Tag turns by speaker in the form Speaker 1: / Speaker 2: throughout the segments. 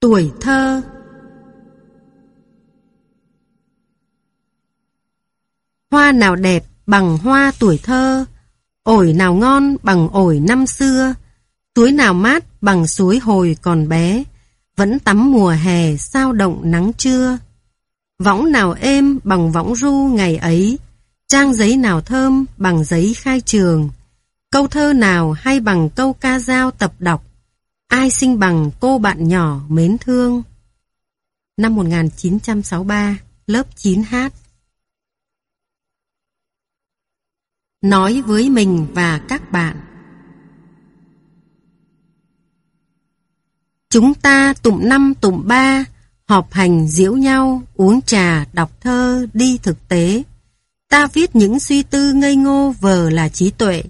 Speaker 1: Tuổi thơ. Hoa nào đẹp bằng hoa tuổi thơ, ổi nào ngon bằng ổi năm xưa, suối nào mát bằng suối hồi còn bé, vẫn tắm mùa hè sao động nắng trưa. Võng nào êm bằng võng ru ngày ấy, trang giấy nào thơm bằng giấy khai trường, câu thơ nào hay bằng câu ca dao tập đọc, ai sinh bằng cô bạn nhỏ mến thương. Năm 1963, lớp 9H Nói với mình và các bạn Chúng ta tụng năm tụng ba, họp hành diễu nhau, uống trà, đọc thơ, đi thực tế. Ta viết những suy tư ngây ngô vờ là trí tuệ,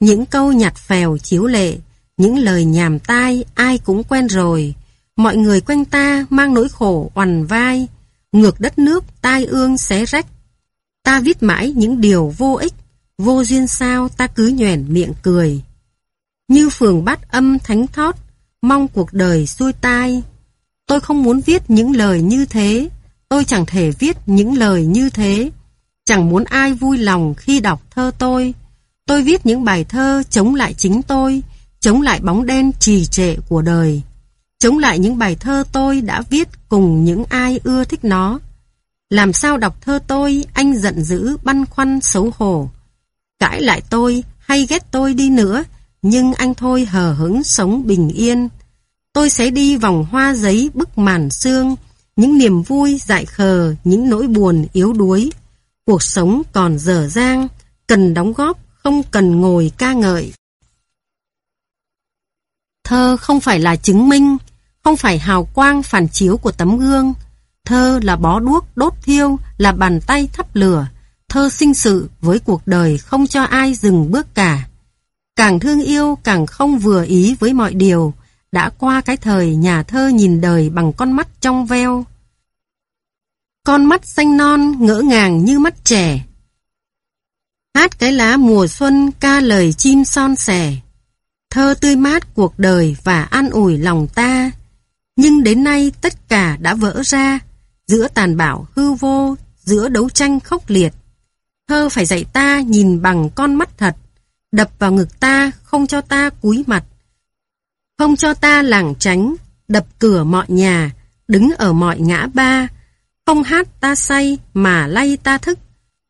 Speaker 1: những câu nhặt phèo chiếu lệ, những lời nhàm tai ai cũng quen rồi. Mọi người quanh ta mang nỗi khổ oằn vai, ngược đất nước tai ương xé rách. Ta viết mãi những điều vô ích, vô duyên sao ta cứ nhoẻn miệng cười. Như phường bát âm thánh thót, mong cuộc đời xuôi tai. Tôi không muốn viết những lời như thế, tôi chẳng thể viết những lời như thế. Chẳng muốn ai vui lòng khi đọc thơ tôi. Tôi viết những bài thơ chống lại chính tôi, chống lại bóng đen trì trệ của đời. Chống lại những bài thơ tôi đã viết cùng những ai ưa thích nó. Làm sao đọc thơ tôi, anh giận dữ, băn khoăn, xấu hổ. Cãi lại tôi, hay ghét tôi đi nữa, nhưng anh thôi hờ hững sống bình yên. Tôi sẽ đi vòng hoa giấy bức màn xương, những niềm vui dại khờ, những nỗi buồn yếu đuối. Cuộc sống còn dở dang, cần đóng góp, không cần ngồi ca ngợi. Thơ không phải là chứng minh, không phải hào quang phản chiếu của tấm gương. Thơ là bó đuốc đốt thiêu, là bàn tay thắp lửa. Thơ sinh sự với cuộc đời không cho ai dừng bước cả. Càng thương yêu càng không vừa ý với mọi điều, đã qua cái thời nhà thơ nhìn đời bằng con mắt trong veo. Con mắt xanh non ngỡ ngàng như mắt trẻ. Hát cái lá mùa xuân ca lời chim son sẻ. Thơ tươi mát cuộc đời và an ủi lòng ta. Nhưng đến nay tất cả đã vỡ ra, giữa tàn bạo hư vô, giữa đấu tranh khốc liệt. Thơ phải dạy ta nhìn bằng con mắt thật, đập vào ngực ta, không cho ta cúi mặt. Không cho ta lảng tránh, đập cửa mọi nhà, đứng ở mọi ngã ba, không hát ta say mà lay ta thức.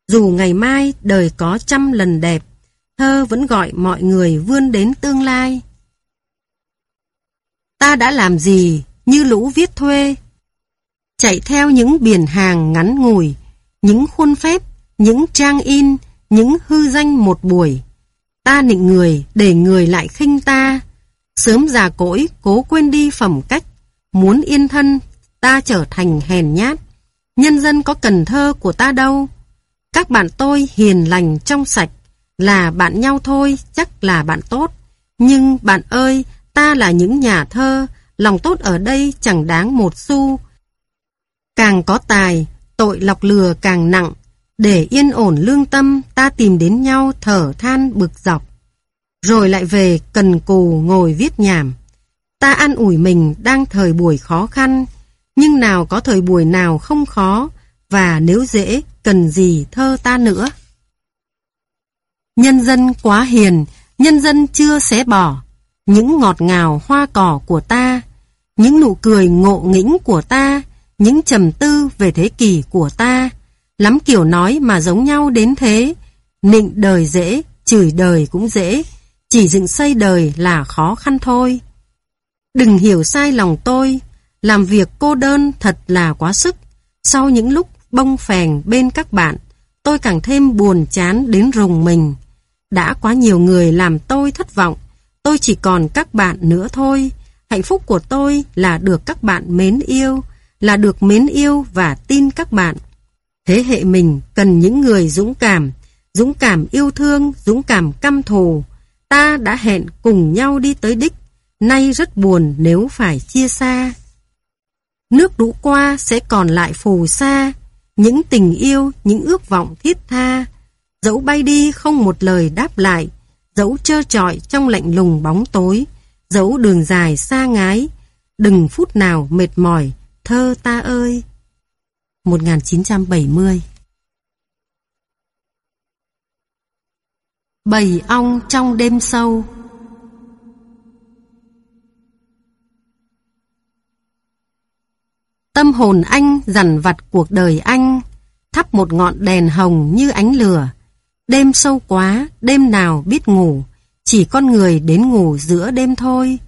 Speaker 1: Dù ngày mai đời có trăm lần đẹp, thơ vẫn gọi mọi người vươn đến tương lai. Ta đã làm gì như lũ viết thuê? Chạy theo những biển hàng ngắn ngủi, những khuôn phép, những trang in, những hư danh một buổi. Ta nịnh người để người lại khinh ta. Sớm già cỗi cố quên đi phẩm cách. Muốn yên thân ta trở thành hèn nhát. Nhân dân có cần thơ của ta đâu. Các bạn tôi hiền lành trong sạch. Là bạn nhau thôi chắc là bạn tốt. Nhưng bạn ơi ta là những nhà thơ. Lòng tốt ở đây chẳng đáng một xu. Càng có tài, tội lọc lừa càng nặng. Để yên ổn lương tâm, ta tìm đến nhau thở than bực dọc. Rồi lại về cần cù ngồi viết nhảm. Ta ăn ủi mình đang thời buổi khó khăn, nhưng nào có thời buổi nào không khó, và nếu dễ, cần gì thơ ta nữa. Nhân dân quá hiền, nhân dân chưa xé bỏ, những ngọt ngào hoa cỏ của ta, những nụ cười ngộ nghĩnh của ta, những trầm tư về thế kỷ của ta, Lắm kiểu nói mà giống nhau đến thế. Nịnh đời dễ, chửi đời cũng dễ. Chỉ dựng xây đời là khó khăn thôi. Đừng hiểu sai lòng tôi. Làm việc cô đơn thật là quá sức. Sau những lúc bông phèn bên các bạn, tôi càng thêm buồn chán đến rùng mình. Đã quá nhiều người làm tôi thất vọng. Tôi chỉ còn các bạn nữa thôi. Hạnh phúc của tôi là được các bạn mến yêu, là được mến yêu và tin các bạn. Thế hệ mình cần những người dũng cảm, dũng cảm yêu thương, dũng cảm căm thù. Ta đã hẹn cùng nhau đi tới đích, nay rất buồn nếu phải chia xa. Nước đủ qua sẽ còn lại phù sa, những tình yêu, những ước vọng thiết tha. Dẫu bay đi không một lời đáp lại, dẫu trơ trọi trong lạnh lùng bóng tối, dẫu đường dài xa ngái, đừng phút nào mệt mỏi, thơ ta ơi. 1970 Bầy ong trong đêm sâu Tâm hồn anh dằn vặt cuộc đời anh, thắp một ngọn đèn hồng như ánh lửa. Đêm sâu quá, đêm nào biết ngủ, chỉ con người đến ngủ giữa đêm thôi.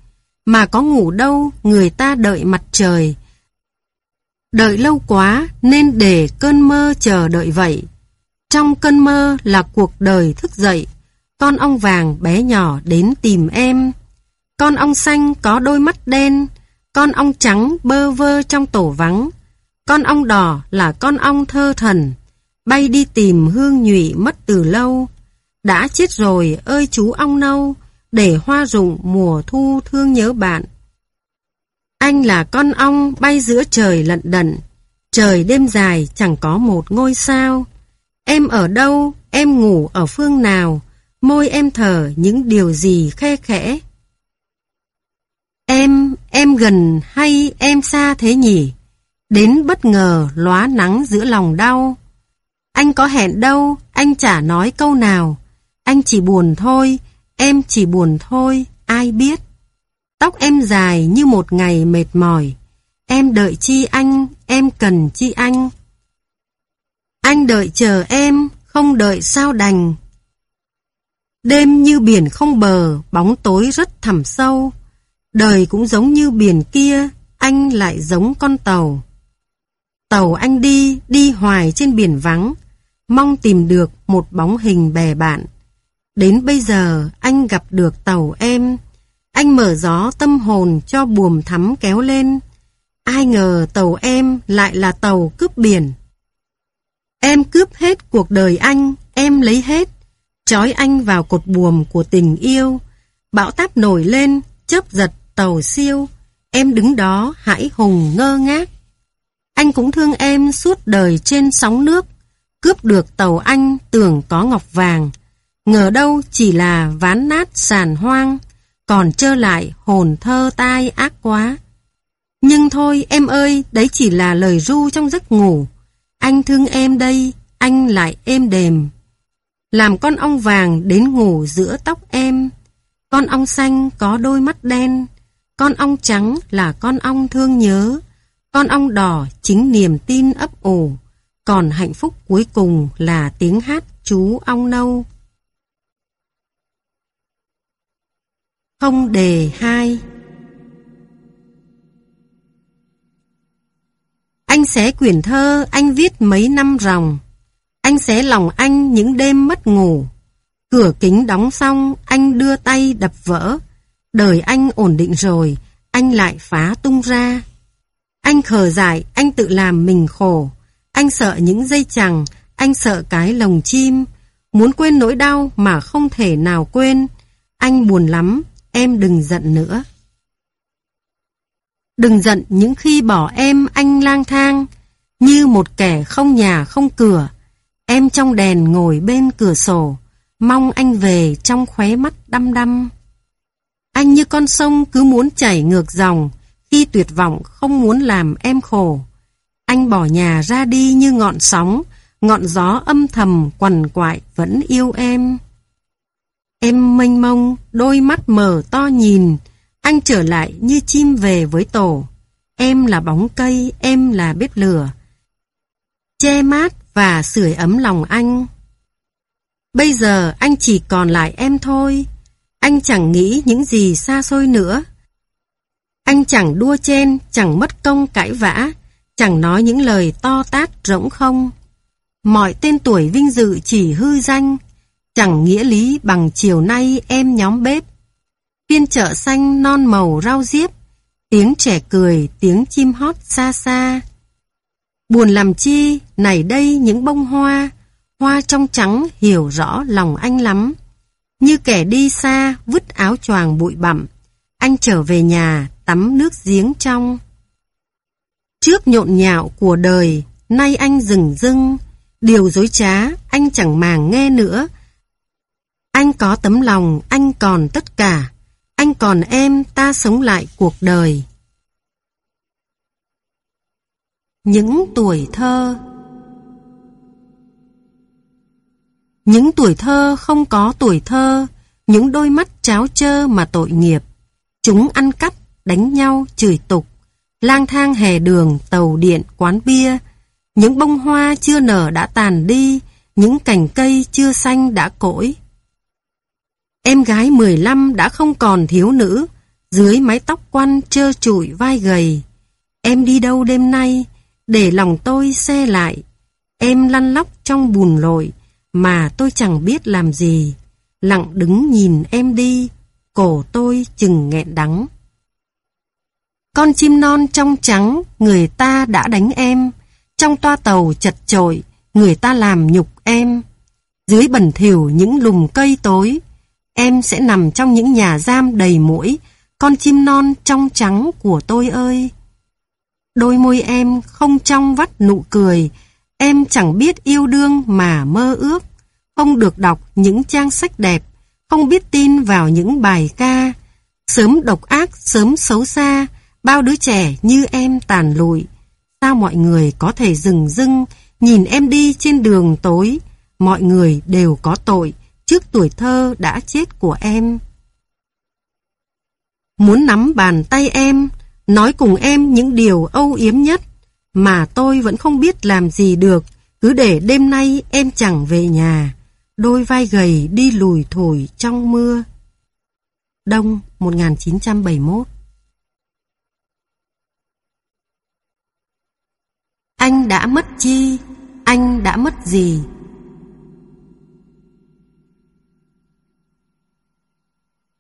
Speaker 1: Mà có ngủ đâu, người ta đợi mặt trời. Đợi lâu quá nên để cơn mơ chờ đợi vậy. Trong cơn mơ là cuộc đời thức dậy, con ong vàng bé nhỏ đến tìm em. Con ong xanh có đôi mắt đen, con ong trắng bơ vơ trong tổ vắng. Con ong đỏ là con ong thơ thần, bay đi tìm hương nhụy mất từ lâu. Đã chết rồi ơi chú ong nâu, để hoa rụng mùa thu thương nhớ bạn. Anh là con ong bay giữa trời lận đận, trời đêm dài chẳng có một ngôi sao. Em ở đâu, em ngủ ở phương nào, môi em thở những điều gì khe khẽ. Em, em gần hay em xa thế nhỉ? Đến bất ngờ lóa nắng giữa lòng đau. Anh có hẹn đâu, anh chả nói câu nào. Anh chỉ buồn thôi, em chỉ buồn thôi, ai biết. Tóc em dài như một ngày mệt mỏi. Em đợi chi anh, em cần chi anh. Anh đợi chờ em, không đợi sao đành. Đêm như biển không bờ, bóng tối rất thẳm sâu. Đời cũng giống như biển kia, anh lại giống con tàu. Tàu anh đi, đi hoài trên biển vắng, mong tìm được một bóng hình bè bạn. Đến bây giờ anh gặp được tàu em, anh mở gió tâm hồn cho buồm thắm kéo lên. Ai ngờ tàu em lại là tàu cướp biển. Em cướp hết cuộc đời anh, em lấy hết, trói anh vào cột buồm của tình yêu. Bão táp nổi lên, chớp giật tàu siêu, em đứng đó hãi hùng ngơ ngác. Anh cũng thương em suốt đời trên sóng nước, cướp được tàu anh tưởng có ngọc vàng, ngờ đâu chỉ là ván nát sàn hoang, còn trơ lại hồn thơ tai ác quá. Nhưng thôi em ơi, đấy chỉ là lời ru trong giấc ngủ. Anh thương em đây, anh lại êm đềm. Làm con ong vàng đến ngủ giữa tóc em. Con ong xanh có đôi mắt đen, con ong trắng là con ong thương nhớ, con ong đỏ chính niềm tin ấp ủ, còn hạnh phúc cuối cùng là tiếng hát chú ong nâu. Không đề hai Anh xé quyển thơ anh viết mấy năm ròng. Anh xé lòng anh những đêm mất ngủ. Cửa kính đóng xong anh đưa tay đập vỡ. Đời anh ổn định rồi, anh lại phá tung ra. Anh khờ dại, anh tự làm mình khổ. Anh sợ những dây chằng, anh sợ cái lồng chim. Muốn quên nỗi đau mà không thể nào quên. Anh buồn lắm, em đừng giận nữa. Đừng giận những khi bỏ em anh lang thang, như một kẻ không nhà không cửa. Em trong đèn ngồi bên cửa sổ, mong anh về trong khóe mắt đăm đăm. Anh như con sông cứ muốn chảy ngược dòng, khi tuyệt vọng không muốn làm em khổ. Anh bỏ nhà ra đi như ngọn sóng, ngọn gió âm thầm quằn quại vẫn yêu em. Em mênh mông, đôi mắt mở to nhìn, anh trở lại như chim về với tổ. Em là bóng cây, em là bếp lửa. Che mát và sưởi ấm lòng anh. Bây giờ anh chỉ còn lại em thôi. Anh chẳng nghĩ những gì xa xôi nữa. Anh chẳng đua chen, chẳng mất công cãi vã, chẳng nói những lời to tát rỗng không. Mọi tên tuổi vinh dự chỉ hư danh, chẳng nghĩa lý bằng chiều nay em nhóm bếp. Phiên chợ xanh non màu rau diếp, tiếng trẻ cười, tiếng chim hót xa xa. Buồn làm chi, này đây những bông hoa, hoa trong trắng hiểu rõ lòng anh lắm. Như kẻ đi xa, vứt áo choàng bụi bặm, anh trở về nhà, tắm nước giếng trong. Trước nhộn nhạo của đời, nay anh dừng dưng, điều dối trá, anh chẳng màng nghe nữa. Anh có tấm lòng, anh còn tất cả, anh còn em, ta sống lại cuộc đời. Những tuổi thơ Những tuổi thơ không có tuổi thơ, những đôi mắt cháo chơ mà tội nghiệp. Chúng ăn cắp, đánh nhau, chửi tục, lang thang hè đường, tàu điện, quán bia. Những bông hoa chưa nở đã tàn đi, những cành cây chưa xanh đã cỗi. Em gái 15 đã không còn thiếu nữ, dưới mái tóc quăn trơ trụi vai gầy. Em đi đâu đêm nay, để lòng tôi xe lại. Em lăn lóc trong bùn lội, mà tôi chẳng biết làm gì. Lặng đứng nhìn em đi, cổ tôi chừng nghẹn đắng. Con chim non trong trắng, người ta đã đánh em. Trong toa tàu chật chội, người ta làm nhục em. Dưới bẩn thỉu những lùm cây tối, em sẽ nằm trong những nhà giam đầy mũi, con chim non trong trắng của tôi ơi. Đôi môi em không trong vắt nụ cười, em chẳng biết yêu đương mà mơ ước, không được đọc những trang sách đẹp, không biết tin vào những bài ca. Sớm độc ác, sớm xấu xa, bao đứa trẻ như em tàn lụi. Sao mọi người có thể dừng dưng, nhìn em đi trên đường tối, mọi người đều có tội trước tuổi thơ đã chết của em. Muốn nắm bàn tay em, nói cùng em những điều âu yếm nhất, mà tôi vẫn không biết làm gì được, cứ để đêm nay em chẳng về nhà. Đôi vai gầy đi lùi thổi trong mưa. Đông 1971 Anh đã mất chi? Anh đã mất gì?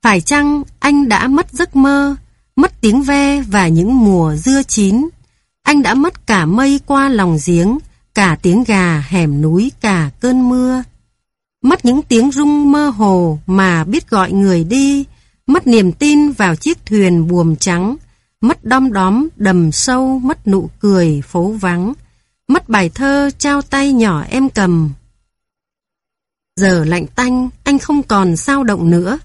Speaker 1: Phải chăng anh đã mất giấc mơ, mất tiếng ve và những mùa dưa chín? Anh đã mất cả mây qua lòng giếng, cả tiếng gà hẻm núi cả cơn mưa. Mất những tiếng rung mơ hồ mà biết gọi người đi, mất niềm tin vào chiếc thuyền buồm trắng, mất đom đóm đầm sâu, mất nụ cười phố vắng, mất bài thơ trao tay nhỏ em cầm. Giờ lạnh tanh, anh không còn sao động nữa,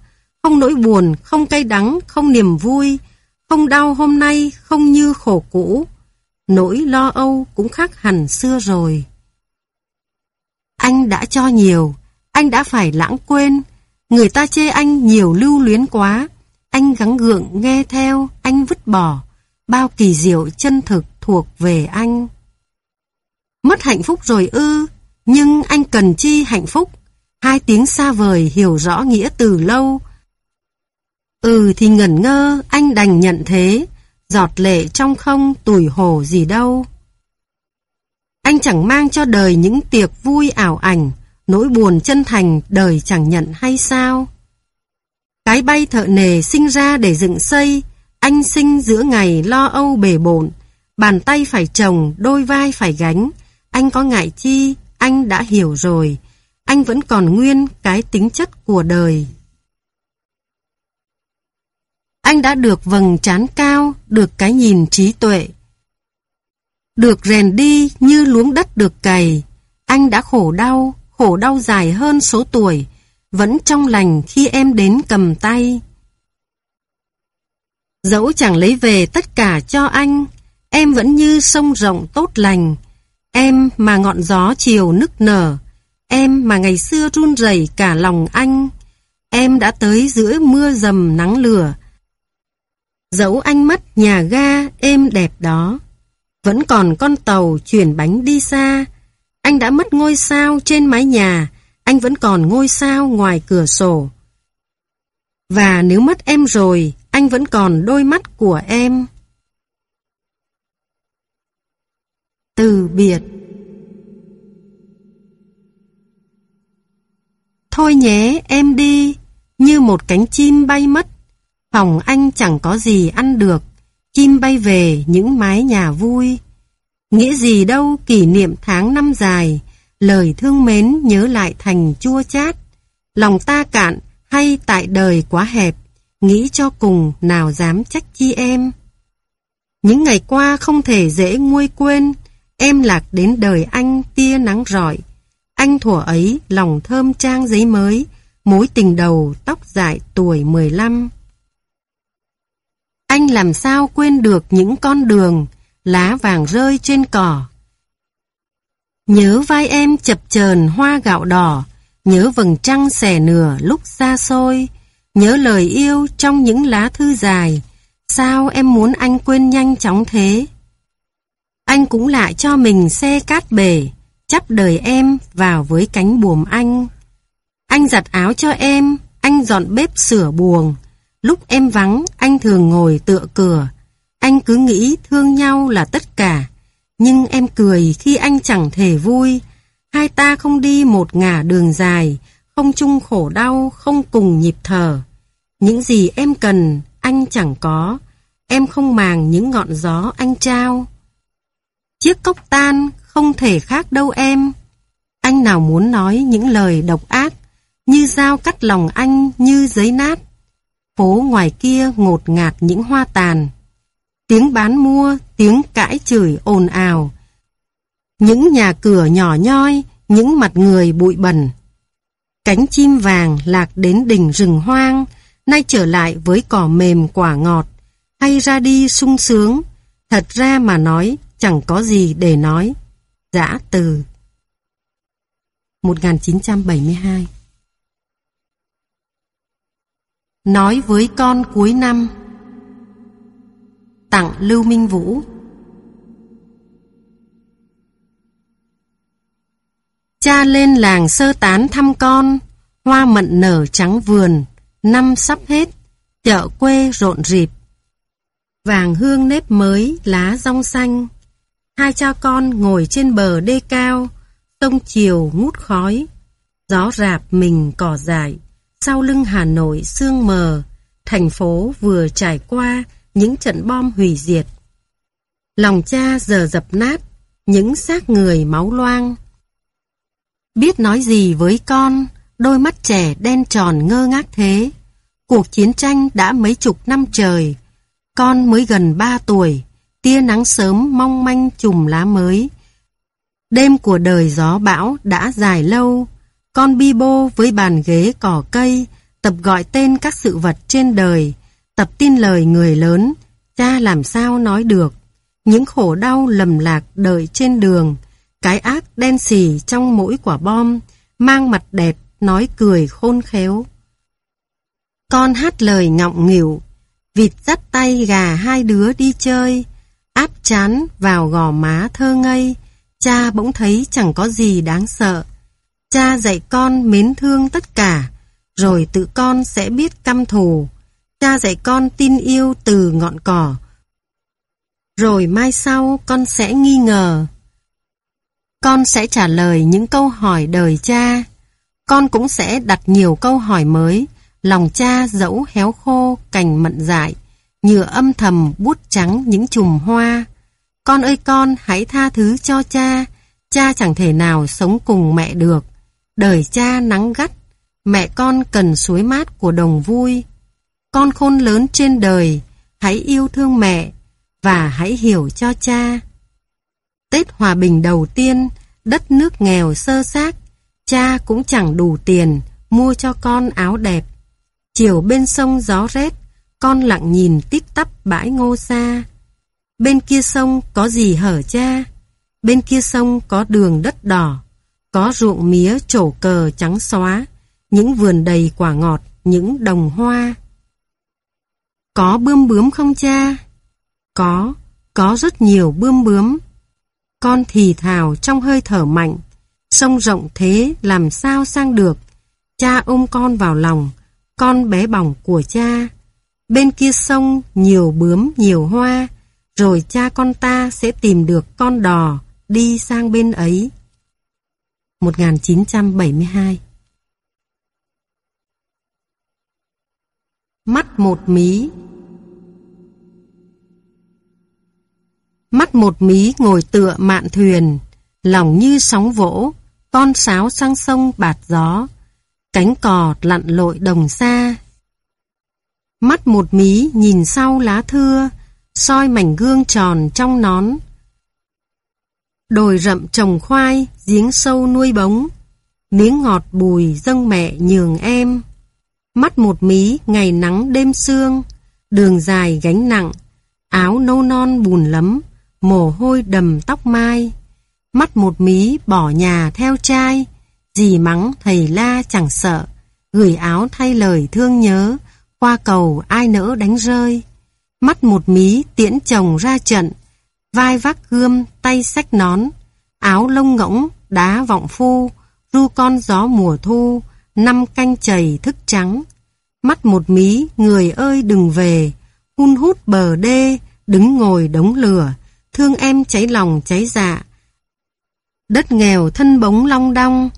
Speaker 1: không nỗi buồn, không cay đắng, không niềm vui, không đau hôm nay, không như khổ cũ. Nỗi lo âu cũng khác hẳn xưa rồi. Anh đã cho nhiều, anh đã phải lãng quên. Người ta chê anh nhiều lưu luyến quá. Anh gắng gượng nghe theo, anh vứt bỏ. Bao kỳ diệu chân thực thuộc về anh. Mất hạnh phúc rồi ư, nhưng anh cần chi hạnh phúc. Hai tiếng xa vời hiểu rõ nghĩa từ lâu, Ừ thì ngẩn ngơ, anh đành nhận thế, giọt lệ trong không tủi hổ gì đâu. Anh chẳng mang cho đời những tiệc vui ảo ảnh, nỗi buồn chân thành đời chẳng nhận hay sao? Cái bay thợ nề sinh ra để dựng xây, anh sinh giữa ngày lo âu bề bộn, bàn tay phải trồng, đôi vai phải gánh, anh có ngại chi, anh đã hiểu rồi, anh vẫn còn nguyên cái tính chất của đời. Anh đã được vầng trán cao, được cái nhìn trí tuệ. Được rèn đi như luống đất được cày. Anh đã khổ đau, khổ đau dài hơn số tuổi, vẫn trong lành khi em đến cầm tay. Dẫu chẳng lấy về tất cả cho anh, em vẫn như sông rộng tốt lành. Em mà ngọn gió chiều nức nở, em mà ngày xưa run rẩy cả lòng anh. Em đã tới giữa mưa dầm nắng lửa, Dẫu anh mất nhà ga êm đẹp đó, vẫn còn con tàu chuyển bánh đi xa. Anh đã mất ngôi sao trên mái nhà, anh vẫn còn ngôi sao ngoài cửa sổ. Và nếu mất em rồi, anh vẫn còn đôi mắt của em. Từ biệt Thôi nhé, em đi, như một cánh chim bay mất Phòng anh chẳng có gì ăn được, chim bay về những mái nhà vui. Nghĩa gì đâu kỷ niệm tháng năm dài, lời thương mến nhớ lại thành chua chát. Lòng ta cạn hay tại đời quá hẹp, nghĩ cho cùng nào dám trách chi em. Những ngày qua không thể dễ nguôi quên, em lạc đến đời anh tia nắng rọi. Anh thủa ấy lòng thơm trang giấy mới, mối tình đầu tóc dại tuổi 15. Anh làm sao quên được những con đường, lá vàng rơi trên cỏ. Nhớ vai em chập chờn hoa gạo đỏ, nhớ vầng trăng xẻ nửa lúc xa xôi, nhớ lời yêu trong những lá thư dài. Sao em muốn anh quên nhanh chóng thế? Anh cũng lại cho mình xe cát bể, chắp đời em vào với cánh buồm anh. Anh giặt áo cho em, anh dọn bếp sửa buồng. Lúc em vắng, anh thường ngồi tựa cửa. Anh cứ nghĩ thương nhau là tất cả. Nhưng em cười khi anh chẳng thể vui. Hai ta không đi một ngả đường dài, không chung khổ đau, không cùng nhịp thở. Những gì em cần, anh chẳng có. Em không màng những ngọn gió anh trao. Chiếc cốc tan, không thể khác đâu em. Anh nào muốn nói những lời độc ác, như dao cắt lòng anh như giấy nát. Phố ngoài kia ngột ngạt những hoa tàn. Tiếng bán mua, tiếng cãi chửi ồn ào. Những nhà cửa nhỏ nhoi, những mặt người bụi bẩn. Cánh chim vàng lạc đến đỉnh rừng hoang, nay trở lại với cỏ mềm quả ngọt, hay ra đi sung sướng. Thật ra mà nói, chẳng có gì để nói. Giã từ 1972 Nói với con cuối năm Tặng Lưu Minh Vũ Cha lên làng sơ tán thăm con. Hoa mận nở trắng vườn. Năm sắp hết, Chợ quê rộn rịp. Vàng hương nếp mới, Lá rong xanh. Hai cha con ngồi trên bờ đê cao, Sông chiều ngút khói. Gió rạp mình cỏ dại, Sau lưng Hà Nội sương mờ. Thành phố vừa trải qua Những trận bom hủy diệt. Lòng cha giờ dập nát, Những xác người máu loang. Biết nói gì với con Đôi mắt trẻ đen tròn ngơ ngác thế Cuộc chiến tranh đã mấy chục năm trời Con mới gần ba tuổi tia nắng sớm mong manh chùm lá mới. Đêm của đời gió bão đã dài lâu, con bi bô với bàn ghế cỏ cây, tập gọi tên các sự vật trên đời, tập tin lời người lớn, cha làm sao nói được. Những khổ đau lầm lạc đợi trên đường, cái ác đen xì trong mỗi quả bom, mang mặt đẹp, nói cười khôn khéo. Con hát lời ngọng nghỉu, vịt dắt tay gà hai đứa đi chơi, áp chán vào gò má thơ ngây, cha bỗng thấy chẳng có gì đáng sợ. Cha dạy con mến thương tất cả, rồi tự con sẽ biết căm thù. Cha dạy con tin yêu từ ngọn cỏ. Rồi mai sau con sẽ nghi ngờ. Con sẽ trả lời những câu hỏi đời cha. Con cũng sẽ đặt nhiều câu hỏi mới. Lòng cha dẫu héo khô, cành mận dại nhựa âm thầm bút trắng những chùm hoa. Con ơi con, hãy tha thứ cho cha, cha chẳng thể nào sống cùng mẹ được. Đời cha nắng gắt, mẹ con cần suối mát của đồng vui. Con khôn lớn trên đời, hãy yêu thương mẹ và hãy hiểu cho cha. Tết hòa bình đầu tiên, đất nước nghèo sơ xác, cha cũng chẳng đủ tiền mua cho con áo đẹp. Chiều bên sông gió rét, con lặng nhìn tít tắp bãi ngô xa. Bên kia sông có gì hở cha? Bên kia sông có đường đất đỏ, có ruộng mía trổ cờ trắng xóa, những vườn đầy quả ngọt, những đồng hoa. Có bươm bướm không cha? Có, có rất nhiều bươm bướm. Con thì thào trong hơi thở mạnh, sông rộng thế làm sao sang được. Cha ôm con vào lòng, con bé bỏng của cha. Bên kia sông nhiều bướm nhiều hoa, rồi cha con ta sẽ tìm được con đò đi sang bên ấy. 1972 Mắt một mí Mắt một mí ngồi tựa mạn thuyền, lòng như sóng vỗ, con sáo sang sông bạt gió, cánh cò lặn lội đồng xa, Mắt một mí nhìn sau lá thưa, soi mảnh gương tròn trong nón. Đồi rậm trồng khoai, giếng sâu nuôi bóng, miếng ngọt bùi dâng mẹ nhường em. Mắt một mí ngày nắng đêm sương, đường dài gánh nặng, áo nâu non bùn lấm, mồ hôi đầm tóc mai. Mắt một mí bỏ nhà theo trai, dì mắng thầy la chẳng sợ, gửi áo thay lời thương nhớ, qua cầu ai nỡ đánh rơi. Mắt một mí tiễn chồng ra trận, vai vác gươm, tay sách nón, áo lông ngỗng, đá vọng phu, ru con gió mùa thu, năm canh chảy thức trắng. Mắt một mí, người ơi đừng về, hun hút bờ đê, đứng ngồi đống lửa, thương em cháy lòng cháy dạ. Đất nghèo thân bóng long đong,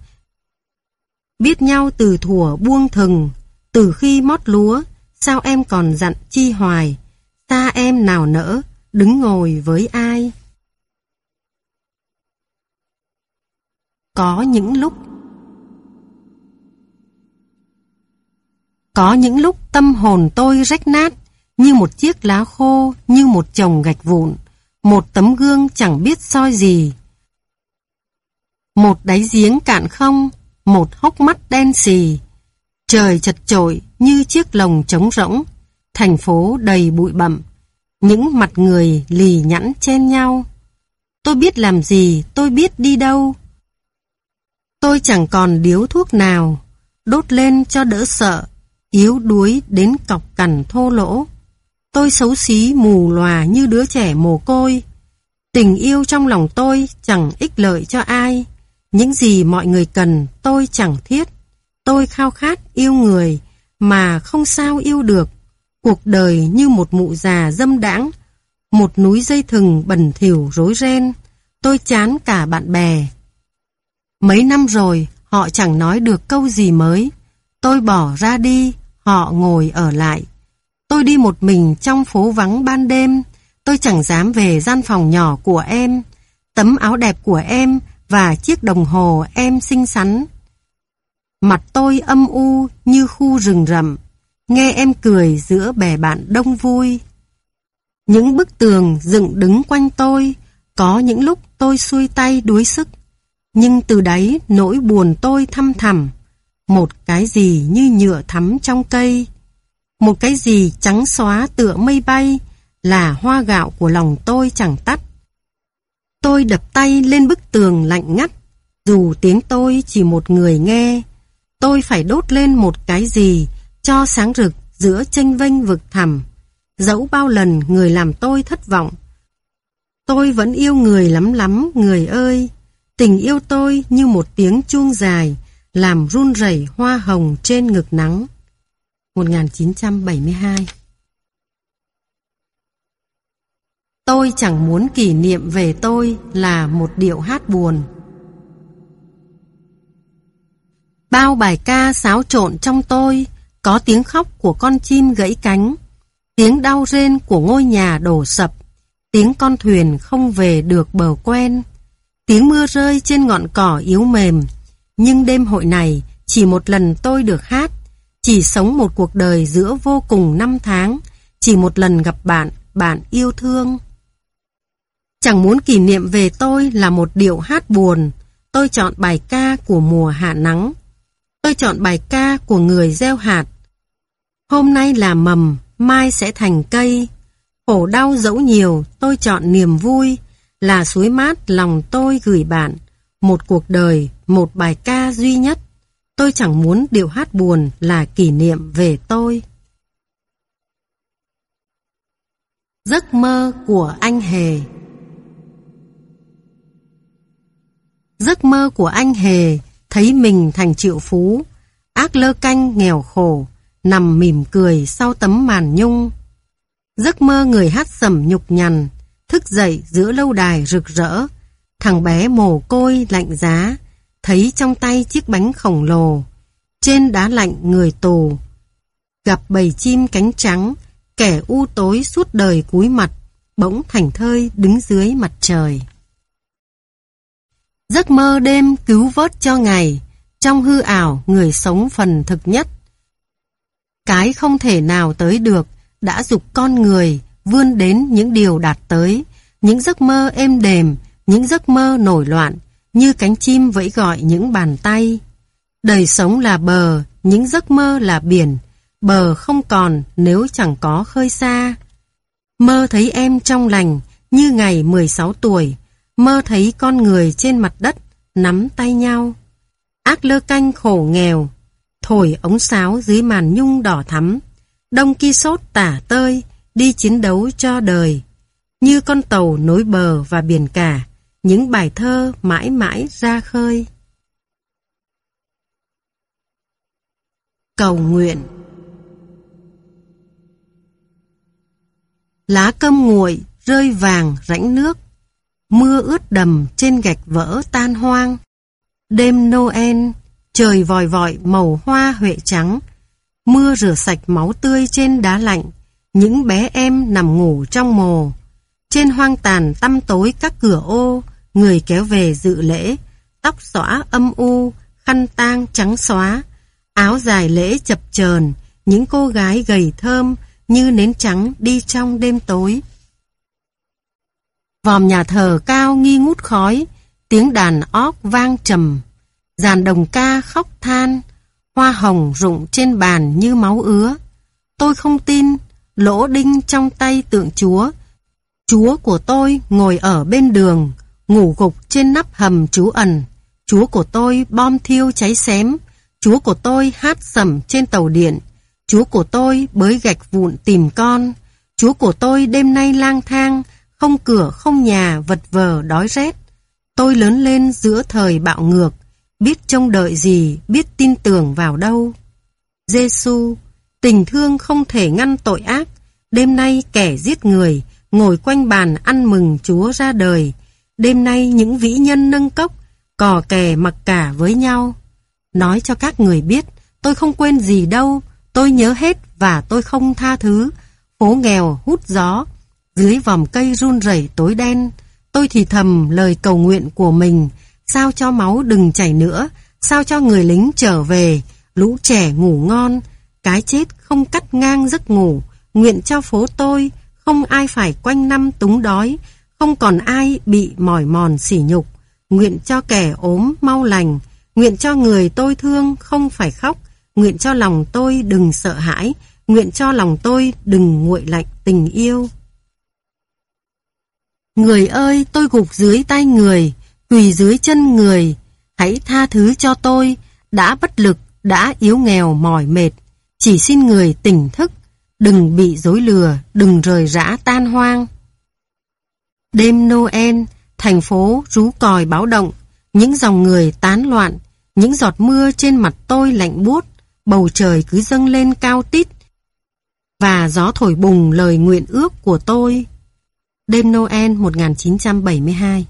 Speaker 1: biết nhau từ thủa buông thừng, từ khi mót lúa, sao em còn dặn chi hoài, ta em nào nỡ, đứng ngồi với ai. Có những lúc Có những lúc tâm hồn tôi rách nát, như một chiếc lá khô, như một chồng gạch vụn, một tấm gương chẳng biết soi gì. Một đáy giếng cạn không, một hốc mắt đen xì. Trời chật chội như chiếc lồng trống rỗng, thành phố đầy bụi bặm, những mặt người lì nhẵn chen nhau. Tôi biết làm gì, tôi biết đi đâu. Tôi chẳng còn điếu thuốc nào, đốt lên cho đỡ sợ, yếu đuối đến cọc cằn thô lỗ. Tôi xấu xí mù lòa như đứa trẻ mồ côi. Tình yêu trong lòng tôi chẳng ích lợi cho ai. Những gì mọi người cần tôi chẳng thiết. Tôi khao khát yêu người mà không sao yêu được. Cuộc đời như một mụ già dâm đãng, một núi dây thừng bẩn thỉu rối ren. Tôi chán cả bạn bè. Mấy năm rồi, họ chẳng nói được câu gì mới. Tôi bỏ ra đi, họ ngồi ở lại. Tôi đi một mình trong phố vắng ban đêm, tôi chẳng dám về gian phòng nhỏ của em, tấm áo đẹp của em và chiếc đồng hồ em xinh xắn. Mặt tôi âm u như khu rừng rậm, nghe em cười giữa bè bạn đông vui. Những bức tường dựng đứng quanh tôi, có những lúc tôi xuôi tay đuối sức, nhưng từ đấy nỗi buồn tôi thăm thẳm, một cái gì như nhựa thắm trong cây, một cái gì trắng xóa tựa mây bay là hoa gạo của lòng tôi chẳng tắt. Tôi đập tay lên bức tường lạnh ngắt, dù tiếng tôi chỉ một người nghe. Tôi phải đốt lên một cái gì cho sáng rực giữa tranh vênh vực thẳm. Dẫu bao lần người làm tôi thất vọng. Tôi vẫn yêu người lắm lắm, người ơi. Tình yêu tôi như một tiếng chuông dài, làm run rẩy hoa hồng trên ngực nắng. 1972 Tôi chẳng muốn kỷ niệm về tôi là một điệu hát buồn. Bao bài ca xáo trộn trong tôi, có tiếng khóc của con chim gãy cánh, tiếng đau rên của ngôi nhà đổ sập, tiếng con thuyền không về được bờ quen, tiếng mưa rơi trên ngọn cỏ yếu mềm. Nhưng đêm hội này, chỉ một lần tôi được hát, chỉ sống một cuộc đời giữa vô cùng năm tháng, chỉ một lần gặp bạn, bạn yêu thương. Chẳng muốn kỷ niệm về tôi là một điệu hát buồn, tôi chọn bài ca của mùa hạ nắng. Tôi chọn bài ca của người gieo hạt. Hôm nay là mầm, mai sẽ thành cây. Khổ đau dẫu nhiều, tôi chọn niềm vui, là suối mát lòng tôi gửi bạn. Một cuộc đời, một bài ca duy nhất. Tôi chẳng muốn điệu hát buồn là kỷ niệm về tôi. Giấc mơ của anh Hề Giấc mơ của anh Hề thấy mình thành triệu phú, ác lơ canh nghèo khổ, nằm mỉm cười sau tấm màn nhung. Giấc mơ người hát sẩm nhục nhằn, thức dậy giữa lâu đài rực rỡ, thằng bé mồ côi lạnh giá, thấy trong tay chiếc bánh khổng lồ, trên đá lạnh người tù. Gặp bầy chim cánh trắng, kẻ u tối suốt đời cúi mặt, bỗng thành thơi đứng dưới mặt trời. Giấc mơ đêm cứu vớt cho ngày, trong hư ảo người sống phần thực nhất. Cái không thể nào tới được đã dục con người vươn đến những điều đạt tới, những giấc mơ êm đềm, những giấc mơ nổi loạn, như cánh chim vẫy gọi những bàn tay. Đời sống là bờ, những giấc mơ là biển, bờ không còn nếu chẳng có khơi xa. Mơ thấy em trong lành, như ngày 16 tuổi, mơ thấy con người trên mặt đất nắm tay nhau. Ác lơ canh khổ nghèo, thổi ống sáo dưới màn nhung đỏ thắm. Đông ki sốt tả tơi, đi chiến đấu cho đời. Như con tàu nối bờ và biển cả, những bài thơ mãi mãi ra khơi. Cầu nguyện Lá cơm nguội rơi vàng rãnh nước, mưa ướt đầm trên gạch vỡ tan hoang. Đêm Noel, trời vòi vọi màu hoa huệ trắng, mưa rửa sạch máu tươi trên đá lạnh, những bé em nằm ngủ trong mồ. Trên hoang tàn tăm tối các cửa ô, người kéo về dự lễ, tóc xõa âm u, khăn tang trắng xóa, áo dài lễ chập chờn, những cô gái gầy thơm như nến trắng đi trong đêm tối. Vòm nhà thờ cao nghi ngút khói, tiếng đàn óc vang trầm, dàn đồng ca khóc than, hoa hồng rụng trên bàn như máu ứa. Tôi không tin, lỗ đinh trong tay tượng chúa. Chúa của tôi ngồi ở bên đường, ngủ gục trên nắp hầm trú ẩn. Chúa của tôi bom thiêu cháy xém. Chúa của tôi hát sầm trên tàu điện. Chúa của tôi bới gạch vụn tìm con. Chúa của tôi đêm nay lang thang, không cửa không nhà vật vờ đói rét. Tôi lớn lên giữa thời bạo ngược, biết trông đợi gì, biết tin tưởng vào đâu. Giêsu, tình thương không thể ngăn tội ác, đêm nay kẻ giết người, ngồi quanh bàn ăn mừng Chúa ra đời. Đêm nay những vĩ nhân nâng cốc, cò kè mặc cả với nhau. Nói cho các người biết, tôi không quên gì đâu, tôi nhớ hết và tôi không tha thứ. Phố nghèo hút gió, dưới vòng cây run rẩy tối đen, tôi thì thầm lời cầu nguyện của mình, sao cho máu đừng chảy nữa, sao cho người lính trở về, lũ trẻ ngủ ngon, cái chết không cắt ngang giấc ngủ, nguyện cho phố tôi, không ai phải quanh năm túng đói, không còn ai bị mỏi mòn sỉ nhục, nguyện cho kẻ ốm mau lành, nguyện cho người tôi thương không phải khóc, nguyện cho lòng tôi đừng sợ hãi, nguyện cho lòng tôi đừng nguội lạnh tình yêu. Người ơi, tôi gục dưới tay người, quỳ dưới chân người, hãy tha thứ cho tôi, đã bất lực, đã yếu nghèo mỏi mệt, chỉ xin người tỉnh thức, đừng bị dối lừa, đừng rời rã tan hoang. Đêm Noel, thành phố rú còi báo động, những dòng người tán loạn, những giọt mưa trên mặt tôi lạnh buốt, bầu trời cứ dâng lên cao tít, và gió thổi bùng lời nguyện ước của tôi. Đêm Noel 1972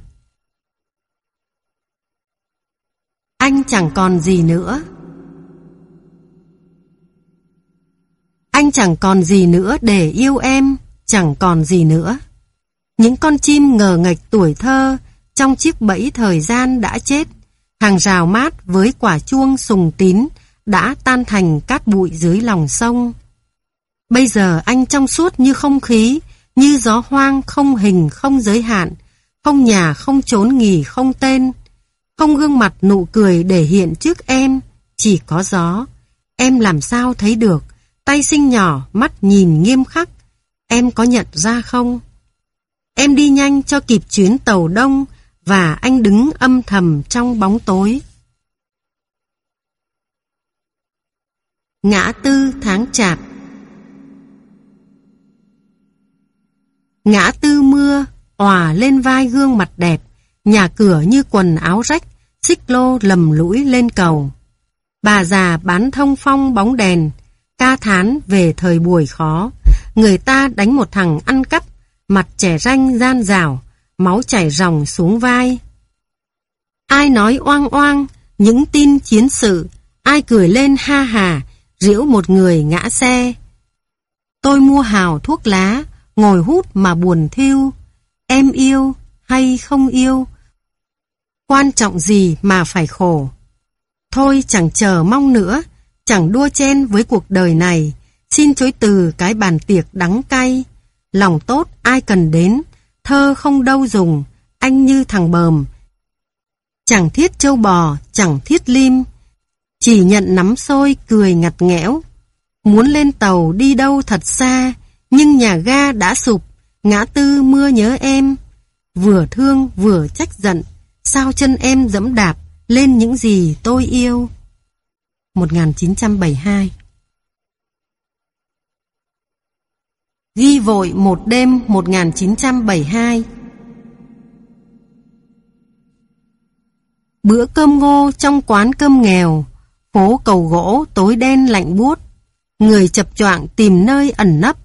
Speaker 1: Anh chẳng còn gì nữa. Anh chẳng còn gì nữa để yêu em, chẳng còn gì nữa. Những con chim ngờ ngạch tuổi thơ trong chiếc bẫy thời gian đã chết. Hàng rào mát với quả chuông sùng tín đã tan thành cát bụi dưới lòng sông. Bây giờ anh trong suốt như không khí, như gió hoang không hình không giới hạn, không nhà không trốn nghỉ không tên, không gương mặt nụ cười để hiện trước em, chỉ có gió. Em làm sao thấy được, tay xinh nhỏ, mắt nhìn nghiêm khắc, em có nhận ra không? Em đi nhanh cho kịp chuyến tàu đông và anh đứng âm thầm trong bóng tối. Ngã tư tháng chạp Ngã tư mưa, òa lên vai gương mặt đẹp, nhà cửa như quần áo rách, xích lô lầm lũi lên cầu. Bà già bán thông phong bóng đèn, ca thán về thời buổi khó. Người ta đánh một thằng ăn cắp, mặt trẻ ranh gian rào, máu chảy ròng xuống vai. Ai nói oang oang, những tin chiến sự, ai cười lên ha hà, giễu một người ngã xe. Tôi mua hào thuốc lá, ngồi hút mà buồn thiêu. Em yêu hay không yêu? Quan trọng gì mà phải khổ? Thôi chẳng chờ mong nữa, chẳng đua chen với cuộc đời này, xin chối từ cái bàn tiệc đắng cay. Lòng tốt ai cần đến, thơ không đâu dùng, anh như thằng bờm. Chẳng thiết châu bò, chẳng thiết lim, chỉ nhận nắm xôi cười ngặt nghẽo. Muốn lên tàu đi đâu thật xa, nhưng nhà ga đã sụp, ngã tư mưa nhớ em, vừa thương vừa trách giận, sao chân em dẫm đạp lên những gì tôi yêu. 1972 Ghi vội một đêm 1972 Bữa cơm ngô trong quán cơm nghèo, Phố cầu gỗ tối đen lạnh buốt. Người chập choạng tìm nơi ẩn nấp,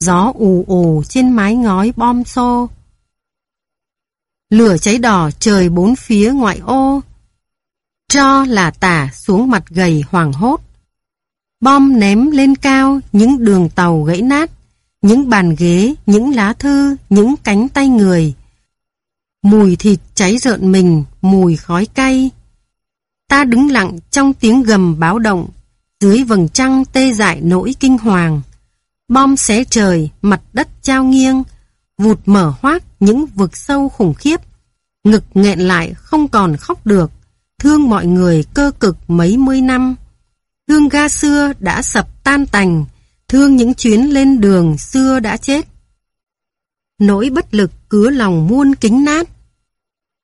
Speaker 1: Gió ù ù trên mái ngói bom xô. Lửa cháy đỏ trời bốn phía ngoại ô. Cho là tả xuống mặt gầy hoàng hốt. Bom ném lên cao những đường tàu gãy nát những bàn ghế, những lá thư, những cánh tay người. Mùi thịt cháy rợn mình, mùi khói cay. Ta đứng lặng trong tiếng gầm báo động, dưới vầng trăng tê dại nỗi kinh hoàng. Bom xé trời, mặt đất trao nghiêng, vụt mở hoác những vực sâu khủng khiếp. Ngực nghẹn lại không còn khóc được, thương mọi người cơ cực mấy mươi năm. Hương ga xưa đã sập tan tành, thương những chuyến lên đường xưa đã chết. Nỗi bất lực cứa lòng muôn kính nát.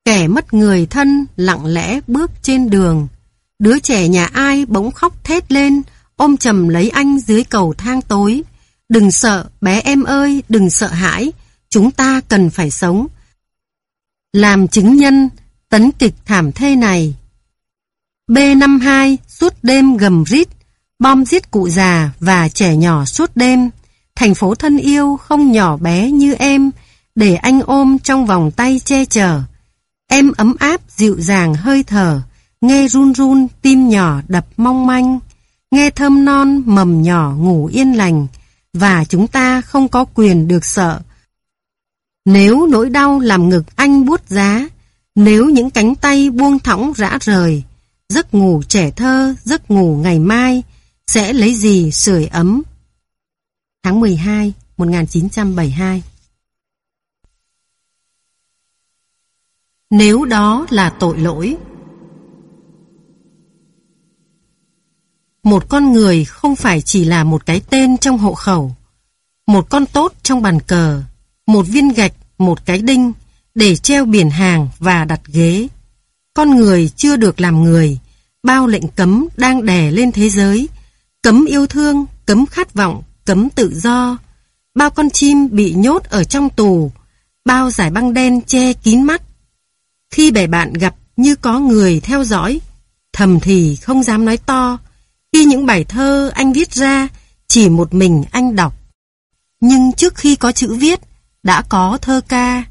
Speaker 1: Kẻ mất người thân lặng lẽ bước trên đường. Đứa trẻ nhà ai bỗng khóc thét lên, ôm chầm lấy anh dưới cầu thang tối. Đừng sợ, bé em ơi, đừng sợ hãi, chúng ta cần phải sống. Làm chứng nhân, tấn kịch thảm thê này. B52 suốt đêm gầm rít, Bom giết cụ già và trẻ nhỏ suốt đêm. Thành phố thân yêu không nhỏ bé như em, để anh ôm trong vòng tay che chở. Em ấm áp dịu dàng hơi thở, nghe run run tim nhỏ đập mong manh, nghe thơm non mầm nhỏ ngủ yên lành, và chúng ta không có quyền được sợ. Nếu nỗi đau làm ngực anh buốt giá, nếu những cánh tay buông thõng rã rời, giấc ngủ trẻ thơ, giấc ngủ ngày mai, sẽ lấy gì sưởi ấm? Tháng 12, 1972 Nếu đó là tội lỗi Một con người không phải chỉ là một cái tên trong hộ khẩu Một con tốt trong bàn cờ Một viên gạch, một cái đinh Để treo biển hàng và đặt ghế Con người chưa được làm người Bao lệnh cấm đang đè lên thế giới Cấm yêu thương, cấm khát vọng, cấm tự do. Bao con chim bị nhốt ở trong tù, bao giải băng đen che kín mắt. Khi bè bạn gặp như có người theo dõi, thầm thì không dám nói to. Khi những bài thơ anh viết ra, chỉ một mình anh đọc. Nhưng trước khi có chữ viết, đã có thơ ca.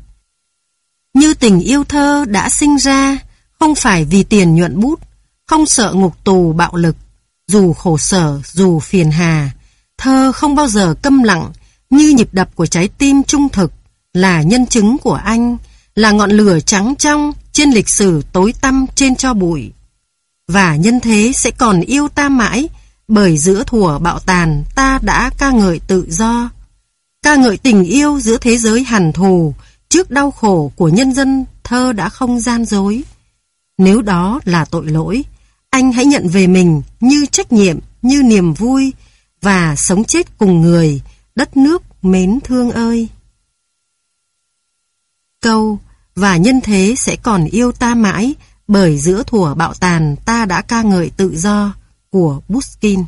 Speaker 1: Như tình yêu thơ đã sinh ra, không phải vì tiền nhuận bút, không sợ ngục tù bạo lực, dù khổ sở, dù phiền hà, thơ không bao giờ câm lặng như nhịp đập của trái tim trung thực, là nhân chứng của anh, là ngọn lửa trắng trong trên lịch sử tối tăm trên cho bụi. Và nhân thế sẽ còn yêu ta mãi, bởi giữa thủa bạo tàn ta đã ca ngợi tự do. Ca ngợi tình yêu giữa thế giới hằn thù, trước đau khổ của nhân dân thơ đã không gian dối. Nếu đó là tội lỗi, anh hãy nhận về mình như trách nhiệm, như niềm vui và sống chết cùng người, đất nước mến thương ơi. Câu và nhân thế sẽ còn yêu ta mãi bởi giữa thủa bạo tàn ta đã ca ngợi tự do của Buskin.